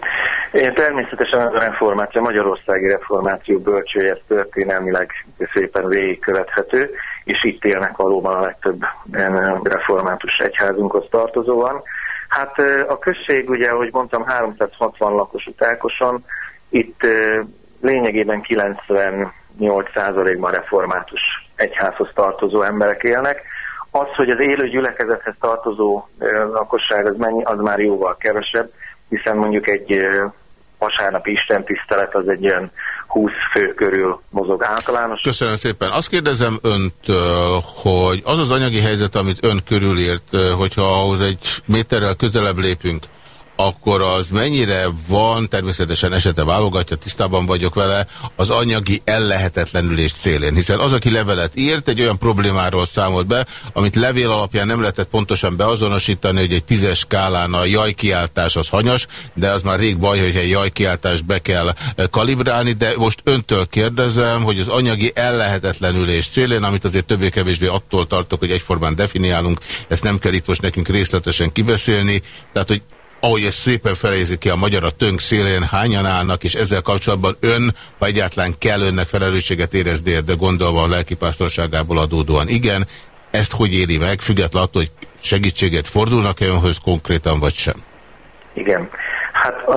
Én természetesen az a reformáció, a magyarországi reformáció bölcsője történelmileg szépen végigkövethető, és itt élnek valóban a legtöbb református egyházunkhoz tartozóan. Hát a község ugye, ahogy mondtam, 360 lakosú Tákoson, itt lényegében 98%-ban református egyházhoz tartozó emberek élnek. Az, hogy az élő gyülekezethez tartozó lakosság az, mennyi, az már jóval kevesebb, hiszen mondjuk egy vasárnapi istentisztelet az egy ilyen 20 fő körül mozog általános. Köszönöm szépen. Azt kérdezem öntől, hogy az az anyagi helyzet, amit ön körülírt, hogyha ahhoz egy méterrel közelebb lépünk, akkor az mennyire van, természetesen esete válogatja, tisztában vagyok vele, az anyagi ellehetetlenülés szélén. Hiszen az, aki levelet írt, egy olyan problémáról számolt be, amit levél alapján nem lehetett pontosan beazonosítani, hogy egy tízes skálán a jajkiáltás az hanyas, de az már rég baj, hogy egy jajkiáltást be kell eh, kalibrálni, de most öntől kérdezem, hogy az anyagi ellehetetlenülés szélén, amit azért többé-kevésbé attól tartok, hogy egyformán definiálunk, ezt nem kell itt most nekünk részletesen kibeszélni, tehát hogy ahogy ez szépen felézik ki a magyar a tönk szélén, hányan állnak, és ezzel kapcsolatban ön, ha egyáltalán kell önnek felelősséget érezni, de gondolva a lelkipásztorságából adódóan igen, ezt hogy éli meg, függetlenül attól, hogy segítséget fordulnak-e önhöz konkrétan, vagy sem? Igen. Hát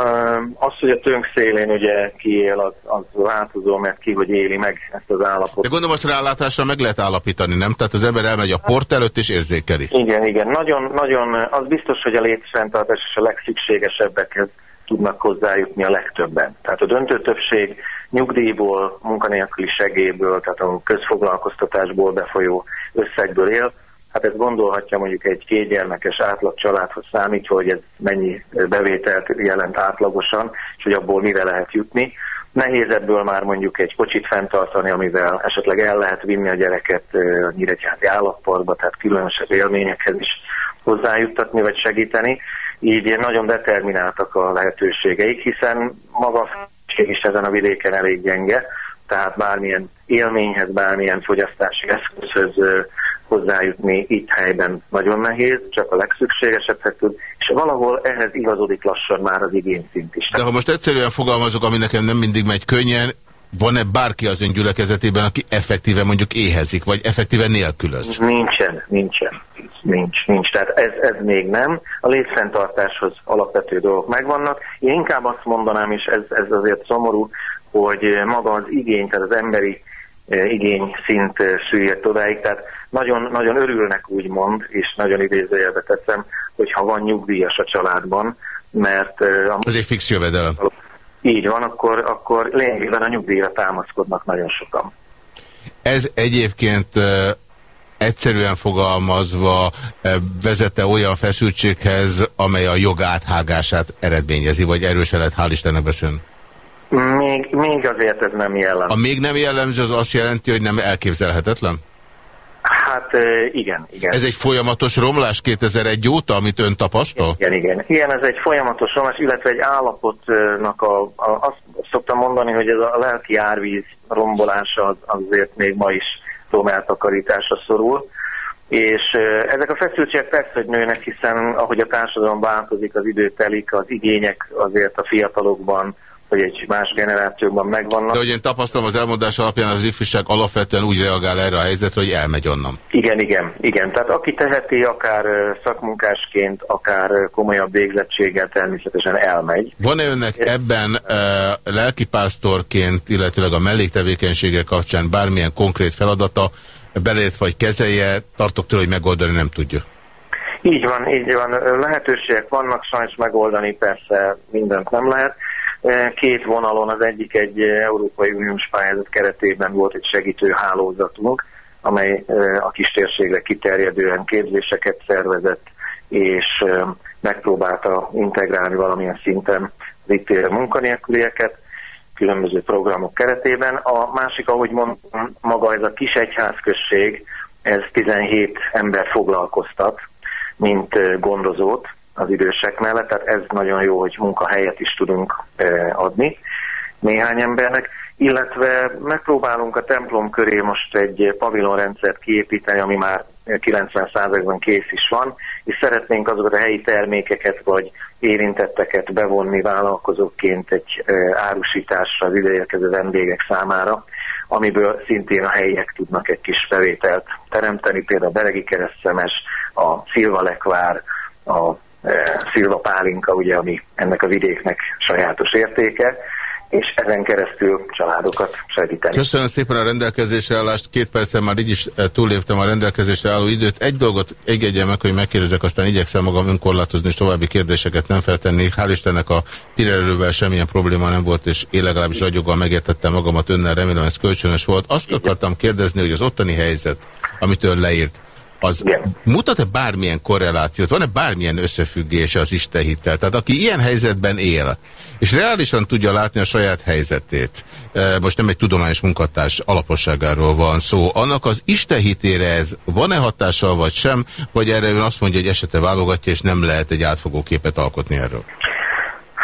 az, hogy a tönk szélén ugye kiél, az, az változó, mert ki hogy éli meg ezt az állapotot. De gondolom, azt rálátásra meg lehet állapítani, nem? Tehát az ember elmegy a port előtt és érzékeli. Igen, igen. Nagyon, nagyon, az biztos, hogy a létfenntartás és a legszükségesebbekhez tudnak hozzájutni a legtöbben. Tehát a döntő többség nyugdíjból, munkanélküli segélyből, tehát a közfoglalkoztatásból befolyó összegből él, hát ezt gondolhatja mondjuk egy kétgyermekes átlag családhoz számítva, hogy ez mennyi bevételt jelent átlagosan, és hogy abból mire lehet jutni. Nehéz ebből már mondjuk egy kocsit fenntartani, amivel esetleg el lehet vinni a gyereket a nyíregyházi állapotba, tehát különösebb élményekhez is hozzájuttatni vagy segíteni. Így nagyon determináltak a lehetőségeik, hiszen maga a is ezen a vidéken elég gyenge, tehát bármilyen élményhez, bármilyen fogyasztási eszközhöz hozzájutni itt helyben nagyon nehéz, csak a legszükségesebbhez tud, és valahol ehhez igazodik lassan már az igényszint is. De ha most egyszerűen fogalmazok, ami nekem nem mindig megy könnyen, van-e bárki az ön gyülekezetében, aki effektíve mondjuk éhezik, vagy effektíve nélkülöz? Nincsen, nincsen. Nincs, nincs. Tehát ez, ez még nem. A létfenntartáshoz alapvető dolgok megvannak. Én inkább azt mondanám, és ez, ez azért szomorú, hogy maga az igény, tehát az emberi eh, igény szint eh, süllyedt odáig, tehát nagyon, nagyon örülnek úgymond, és nagyon idézőjelbe teszem, hogyha van nyugdíjas a családban, mert... Az egy fix jövedelem. Így van, akkor, akkor lényegében a nyugdíjra támaszkodnak nagyon sokan. Ez egyébként egyszerűen fogalmazva vezette olyan feszültséghez, amely a jog áthágását eredményezi, vagy erőse lehet, hál' Istennek beszélni? Még, még azért ez nem jellemző. A még nem jellemző az azt jelenti, hogy nem elképzelhetetlen? Hát igen, igen. Ez egy folyamatos romlás 2001 óta, amit ön tapasztal? Igen, igen. Igen, ez egy folyamatos romlás, illetve egy állapotnak a, a azt szoktam mondani, hogy ez a lelki árvíz rombolása az, azért még ma is eltakarításra szorul. És ezek a feszültségek persze, hogy nőnek, hiszen ahogy a társadalom változik, az idő telik, az igények azért a fiatalokban, hogy egy más generációban megvannak. De hogy én tapasztalom az elmondás alapján, az ifjúság alapvetően úgy reagál erre a helyzetre, hogy elmegy onnan. Igen, igen, igen. Tehát aki teheti, akár szakmunkásként, akár komolyabb végzettséggel természetesen elmegy. Van-e önnek ebben e, lelkipásztorként, illetőleg a melléktevékenysége kapcsán bármilyen konkrét feladata, belét vagy kezelje, tartok tőle, hogy megoldani nem tudja? Így van, így van. Lehetőségek vannak, sajnos megoldani persze mindent nem lehet Két vonalon, az egyik egy Európai Uniós pályázat keretében volt egy segítő hálózatunk, amely a kistérségre kiterjedően képzéseket szervezett, és megpróbálta integrálni valamilyen szinten az itt élő munkanélkülieket különböző programok keretében. A másik, ahogy mondtam, maga ez a kis egyházközség, ez 17 ember foglalkoztat, mint gondozót az idősek mellett, tehát ez nagyon jó, hogy munkahelyet is tudunk adni néhány embernek, illetve megpróbálunk a templom köré most egy pavilonrendszert kiépíteni, ami már 90%-ban kész is van, és szeretnénk azokat a helyi termékeket vagy érintetteket bevonni vállalkozóként egy árusításra az ideérkező vendégek számára, amiből szintén a helyiek tudnak egy kis bevételt teremteni, például a Beregi Keresztemes, a Szilvalekvár, a Szilva Pálinka, ugye, ami ennek a vidéknek sajátos értéke, és ezen keresztül családokat segíteni. Köszönöm szépen a rendelkezésre állást, két percen már így is eh, túléptem a rendelkezésre álló időt. Egy dolgot engedjen meg, hogy megkérdezek, aztán igyekszem magam önkorlátozni, és további kérdéseket nem feltenni. Hál' Istennek a tirelővel semmilyen probléma nem volt, és én legalábbis ragyoggal megértettem magamat önnel, remélem ez kölcsönös volt. Azt akartam kérdezni, hogy az ottani helyzet, amit ön leírt, az mutat-e bármilyen korrelációt, van-e bármilyen összefüggése az hittel? Tehát aki ilyen helyzetben él, és reálisan tudja látni a saját helyzetét, e, most nem egy tudományos munkatárs alaposságáról van szó, annak az hitére ez van-e hatással vagy sem, vagy erre ön azt mondja, hogy esete válogatja, és nem lehet egy átfogó képet alkotni erről?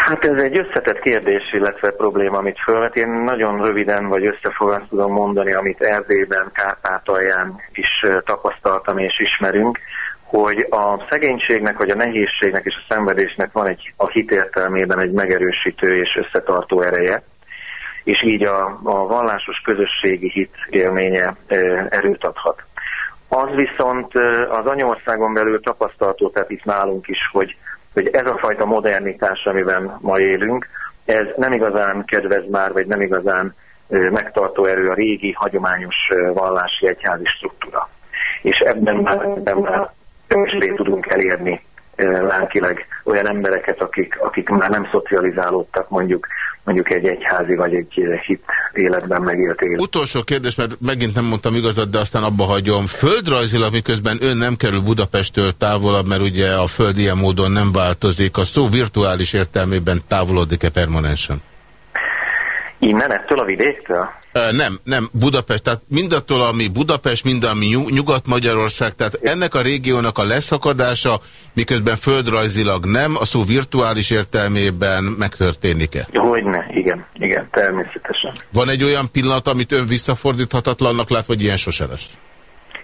Hát ez egy összetett kérdés, illetve probléma, amit fölvet. Én nagyon röviden vagy összefoglalva tudom mondani, amit Erdélyben, Kárpátalján is tapasztaltam és ismerünk, hogy a szegénységnek, vagy a nehézségnek és a szenvedésnek van egy a hit értelmében egy megerősítő és összetartó ereje, és így a, a vallásos közösségi hit élménye erőt adhat. Az viszont az anyországon belül tapasztalható, tehát itt nálunk is, hogy hogy ez a fajta modernitás, amiben ma élünk, ez nem igazán kedvez már, vagy nem igazán megtartó erő a régi, hagyományos vallási egyházi struktúra. És ebben már, ebben már tudunk elérni lelkileg olyan embereket, akik, akik már nem szocializálódtak mondjuk mondjuk egy egyházi vagy egy hit életben megélt élet. Utolsó kérdés, mert megint nem mondtam igazat, de aztán abba hagyom. Földrajzilag, miközben ön nem kerül Budapesttől távolabb, mert ugye a föld ilyen módon nem változik, a szó virtuális értelmében távolodik-e permanensen? Innen, ettől a vidéktől? Nem, nem, Budapest, tehát mindattól, ami Budapest, mind ami Nyugat-Magyarország, tehát ennek a régiónak a leszakadása, miközben földrajzilag nem, a szó virtuális értelmében megtörténik-e? Hogyne, igen, igen, természetesen. Van egy olyan pillanat, amit ön visszafordíthatatlannak lát, vagy ilyen sose lesz?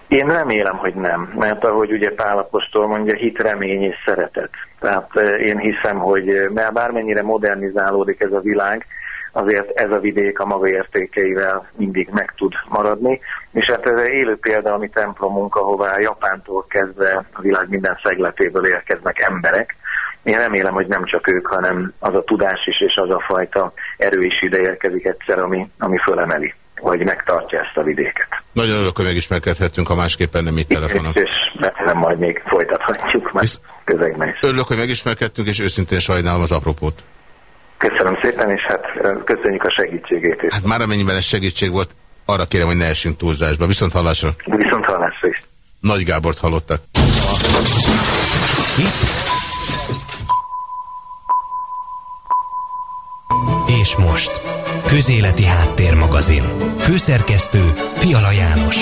Én remélem, hogy nem, mert ahogy ugye Pálapostól mondja, hit, remény és szeretet. Tehát én hiszem, hogy mert bármennyire modernizálódik ez a világ, azért ez a vidék a maga értékeivel mindig meg tud maradni. És hát ez élő példa a mi templomunk, ahová Japántól kezdve a világ minden szegletéből érkeznek emberek. Én remélem, hogy nem csak ők, hanem az a tudás is és az a fajta erő is ide érkezik egyszer, ami, ami fölemeli vagy megtartja ezt a vidéket. Nagyon örülök, hogy megismerkedhetünk, ha másképpen nem itt telefonon. És remélem majd még folytathatjuk, mert Visz... közegben is. Örülök, hogy megismerkedtünk, és őszintén sajnálom az apropót. Köszönöm szépen, és hát köszönjük a segítségét is. Hát már amennyiben ez segítség volt, arra kérem, hogy ne essünk túlzásba. Viszont hallásra. Viszont hallásra is. Nagy Gábort hallottak. És most, Közéleti Háttérmagazin. Főszerkesztő Fiala János.